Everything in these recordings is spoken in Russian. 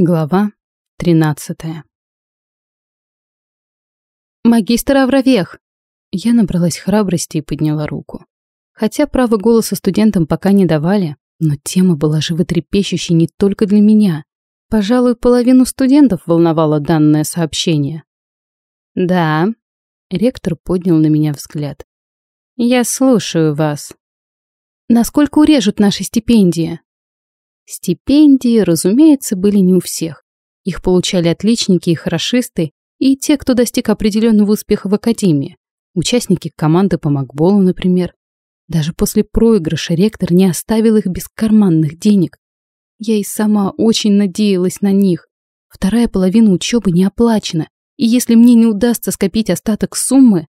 Глава 13 «Магистр Авровех!» Я набралась храбрости и подняла руку. Хотя право голоса студентам пока не давали, но тема была животрепещущей не только для меня. Пожалуй, половину студентов волновало данное сообщение. «Да», — ректор поднял на меня взгляд. «Я слушаю вас». «Насколько урежут наши стипендии?» Стипендии, разумеется, были не у всех. Их получали отличники и хорошисты, и те, кто достиг определенного успеха в академии. Участники команды по макболу, например. Даже после проигрыша ректор не оставил их без карманных денег. Я и сама очень надеялась на них. Вторая половина учебы не оплачена, и если мне не удастся скопить остаток суммы...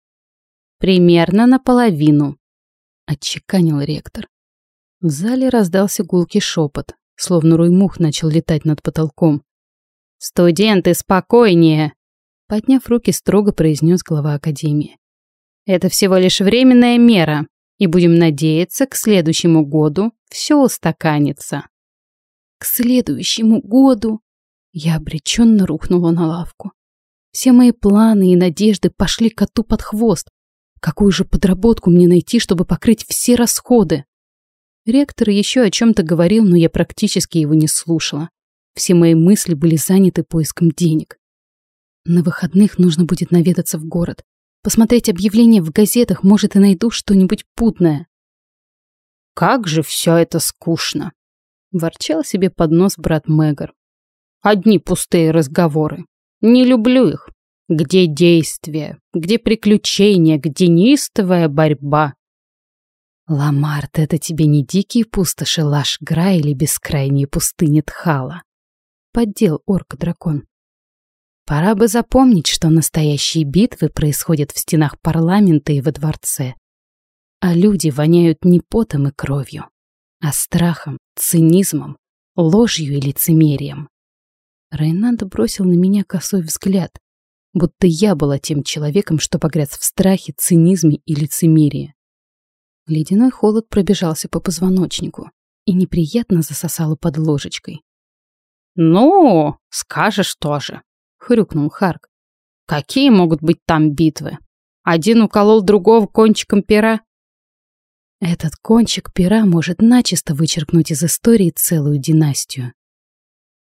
Примерно наполовину, отчеканил ректор. В зале раздался гулкий шепот словно руй мух начал летать над потолком. «Студенты, спокойнее!» Подняв руки, строго произнес глава академии. «Это всего лишь временная мера, и будем надеяться, к следующему году все устаканится». «К следующему году?» Я обреченно рухнула на лавку. Все мои планы и надежды пошли коту под хвост. Какую же подработку мне найти, чтобы покрыть все расходы? Ректор еще о чем-то говорил, но я практически его не слушала. Все мои мысли были заняты поиском денег. На выходных нужно будет наведаться в город. Посмотреть объявления в газетах, может, и найду что-нибудь путное. «Как же все это скучно!» — ворчал себе под нос брат Мэгар. «Одни пустые разговоры. Не люблю их. Где действия? Где приключения? Где неистовая борьба? Ламарт, это тебе не дикие пустоши Лаш-Гра или бескрайние пустыни Тхала. Поддел орк-дракон. Пора бы запомнить, что настоящие битвы происходят в стенах парламента и во дворце. А люди воняют не потом и кровью, а страхом, цинизмом, ложью и лицемерием. Рейнанд бросил на меня косой взгляд, будто я была тем человеком, что погряз в страхе, цинизме и лицемерии. Ледяной холод пробежался по позвоночнику и неприятно засосало под ложечкой. «Ну, скажешь тоже», — хрюкнул Харк. «Какие могут быть там битвы? Один уколол другого кончиком пера?» Этот кончик пера может начисто вычеркнуть из истории целую династию.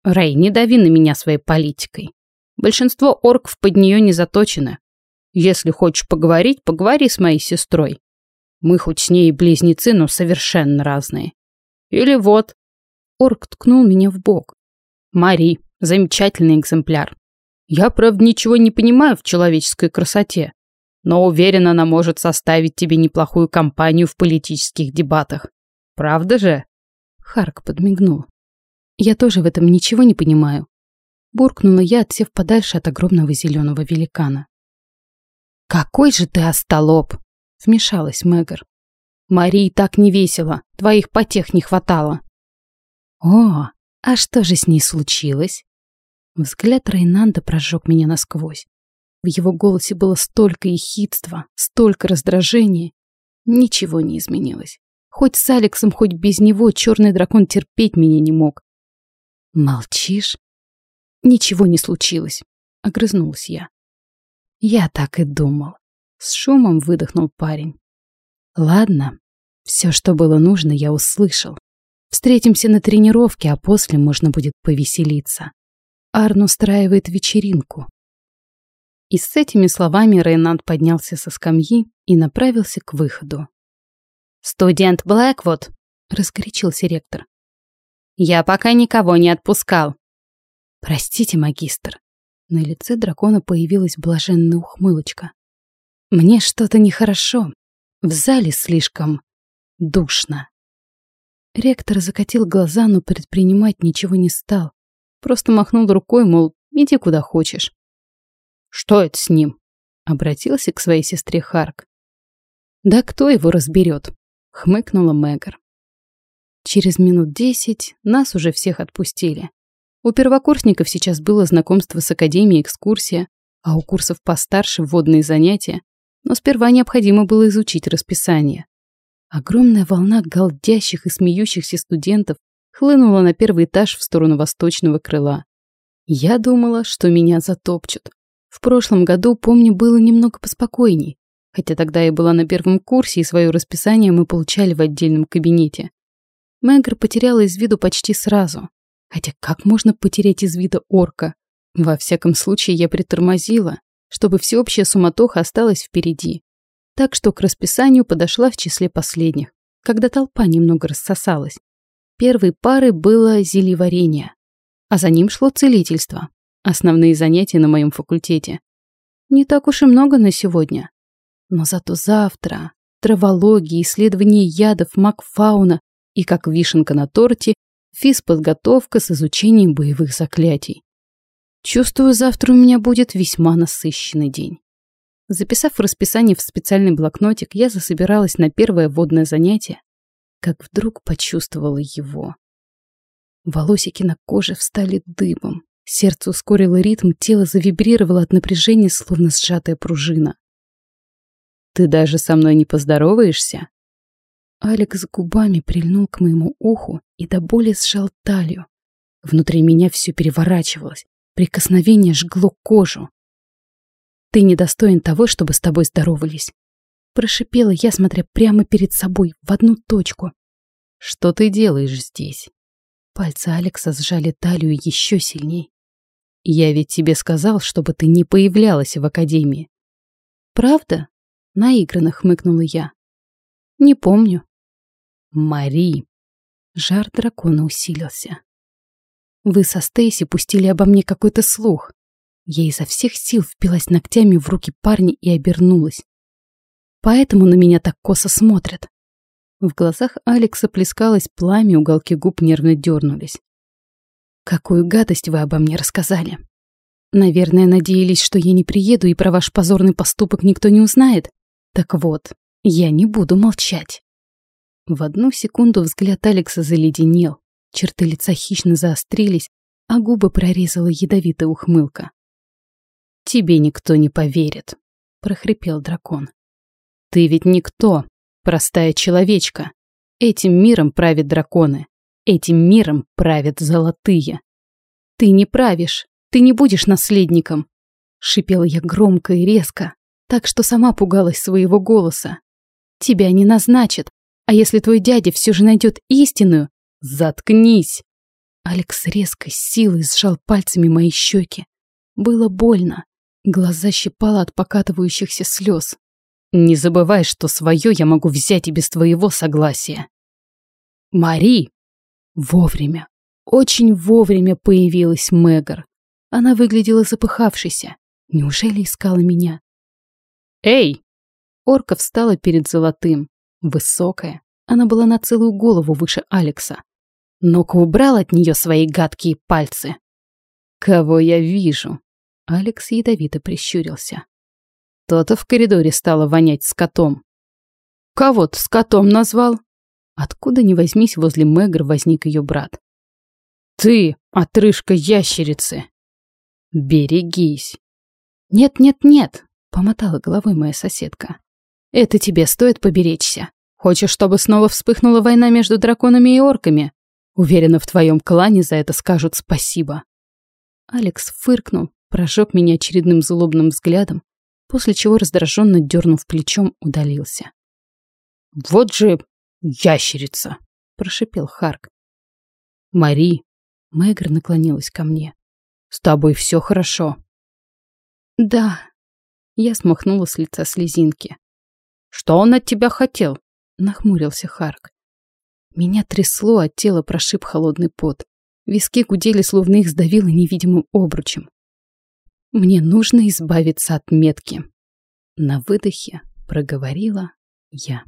Рэй, не дави на меня своей политикой. Большинство орков под нее не заточено. Если хочешь поговорить, поговори с моей сестрой. Мы хоть с ней близнецы, но совершенно разные. Или вот. Орк ткнул меня в бок. Мари, замечательный экземпляр. Я, правда, ничего не понимаю в человеческой красоте, но уверен, она может составить тебе неплохую компанию в политических дебатах. Правда же? Харк подмигнул. Я тоже в этом ничего не понимаю. Буркнула я, отсев подальше от огромного зеленого великана. «Какой же ты остолоп!» Вмешалась Мэгар. Марии так не весело, твоих потех не хватало. О, а что же с ней случилось? Взгляд Рейнанда прожег меня насквозь. В его голосе было столько ехидства, столько раздражения. Ничего не изменилось. Хоть с Алексом, хоть без него черный дракон терпеть меня не мог. Молчишь? Ничего не случилось, огрызнулась я. Я так и думал. С шумом выдохнул парень. Ладно, все, что было нужно, я услышал. Встретимся на тренировке, а после можно будет повеселиться. Арн устраивает вечеринку. И с этими словами Рейнанд поднялся со скамьи и направился к выходу. «Студент Блэквуд!» — разгорячился ректор. «Я пока никого не отпускал». «Простите, магистр». На лице дракона появилась блаженная ухмылочка. Мне что-то нехорошо. В зале слишком душно. Ректор закатил глаза, но предпринимать ничего не стал. Просто махнул рукой, мол, иди куда хочешь. «Что это с ним?» — обратился к своей сестре Харк. «Да кто его разберет?» — хмыкнула Мэгар. Через минут десять нас уже всех отпустили. У первокурсников сейчас было знакомство с Академией экскурсия, а у курсов постарше вводные занятия, но сперва необходимо было изучить расписание. Огромная волна галдящих и смеющихся студентов хлынула на первый этаж в сторону восточного крыла. Я думала, что меня затопчут. В прошлом году, помню, было немного поспокойней, хотя тогда я была на первом курсе, и свое расписание мы получали в отдельном кабинете. Мэгр потеряла из виду почти сразу. Хотя как можно потерять из вида орка? Во всяком случае, я притормозила, чтобы всеобщая суматоха осталась впереди. Так что к расписанию подошла в числе последних, когда толпа немного рассосалась. Первой парой было зельеварение, а за ним шло целительство. Основные занятия на моем факультете. Не так уж и много на сегодня. Но зато завтра травология, исследование ядов, макфауна и, как вишенка на торте, физподготовка с изучением боевых заклятий. Чувствую, завтра у меня будет весьма насыщенный день. Записав расписание в специальный блокнотик, я засобиралась на первое водное занятие, как вдруг почувствовала его. Волосики на коже встали дыбом, сердце ускорило ритм, тело завибрировало от напряжения, словно сжатая пружина. «Ты даже со мной не поздороваешься?» Алекс губами прильнул к моему уху и до боли сжал талию. Внутри меня все переворачивалось, прикосновение жгло кожу. «Ты недостоин того, чтобы с тобой здоровались», прошипела я, смотря прямо перед собой, в одну точку. «Что ты делаешь здесь?» Пальцы Алекса сжали талию еще сильней. «Я ведь тебе сказал, чтобы ты не появлялась в академии». «Правда?» — наигранно хмыкнула я. «Не помню». «Мари!» Жар дракона усилился. «Вы со Стейси пустили обо мне какой-то слух». Я изо всех сил впилась ногтями в руки парня и обернулась. Поэтому на меня так косо смотрят. В глазах Алекса плескалось пламя, уголки губ нервно дернулись. «Какую гадость вы обо мне рассказали? Наверное, надеялись, что я не приеду и про ваш позорный поступок никто не узнает? Так вот, я не буду молчать». В одну секунду взгляд Алекса заледенел, черты лица хищно заострились, а губы прорезала ядовитая ухмылка. «Тебе никто не поверит», — прохрипел дракон. «Ты ведь никто, простая человечка. Этим миром правят драконы, этим миром правят золотые. Ты не правишь, ты не будешь наследником», — шипела я громко и резко, так что сама пугалась своего голоса. «Тебя не назначат, а если твой дядя все же найдет истинную, заткнись!» Алекс резко, силой сжал пальцами мои щеки. Было больно. Глаза щипало от покатывающихся слез. «Не забывай, что свое я могу взять и без твоего согласия». «Мари!» Вовремя, очень вовремя появилась Мэгар. Она выглядела запыхавшейся. Неужели искала меня? «Эй!» Орка встала перед золотым. Высокая, она была на целую голову выше Алекса. Ну-ка убрал от нее свои гадкие пальцы. «Кого я вижу?» Алекс ядовито прищурился. То-то в коридоре стало вонять с котом. «Кого ты с котом назвал?» Откуда ни возьмись, возле Мэгр возник ее брат. «Ты, отрыжка ящерицы!» «Берегись!» «Нет-нет-нет!» — помотала головой моя соседка. Это тебе стоит поберечься. Хочешь, чтобы снова вспыхнула война между драконами и орками? Уверена, в твоем клане за это скажут спасибо. Алекс фыркнул, прожег меня очередным злобным взглядом, после чего, раздраженно дернув плечом, удалился. «Вот же ящерица!» — прошипел Харк. «Мари!» — Мэгр наклонилась ко мне. «С тобой все хорошо?» «Да». Я смахнула с лица слезинки. Что он от тебя хотел? Нахмурился Харк. Меня трясло, от тела прошиб холодный пот. Виски гудели, словно их сдавило невидимым обручем. Мне нужно избавиться от метки. На выдохе проговорила я.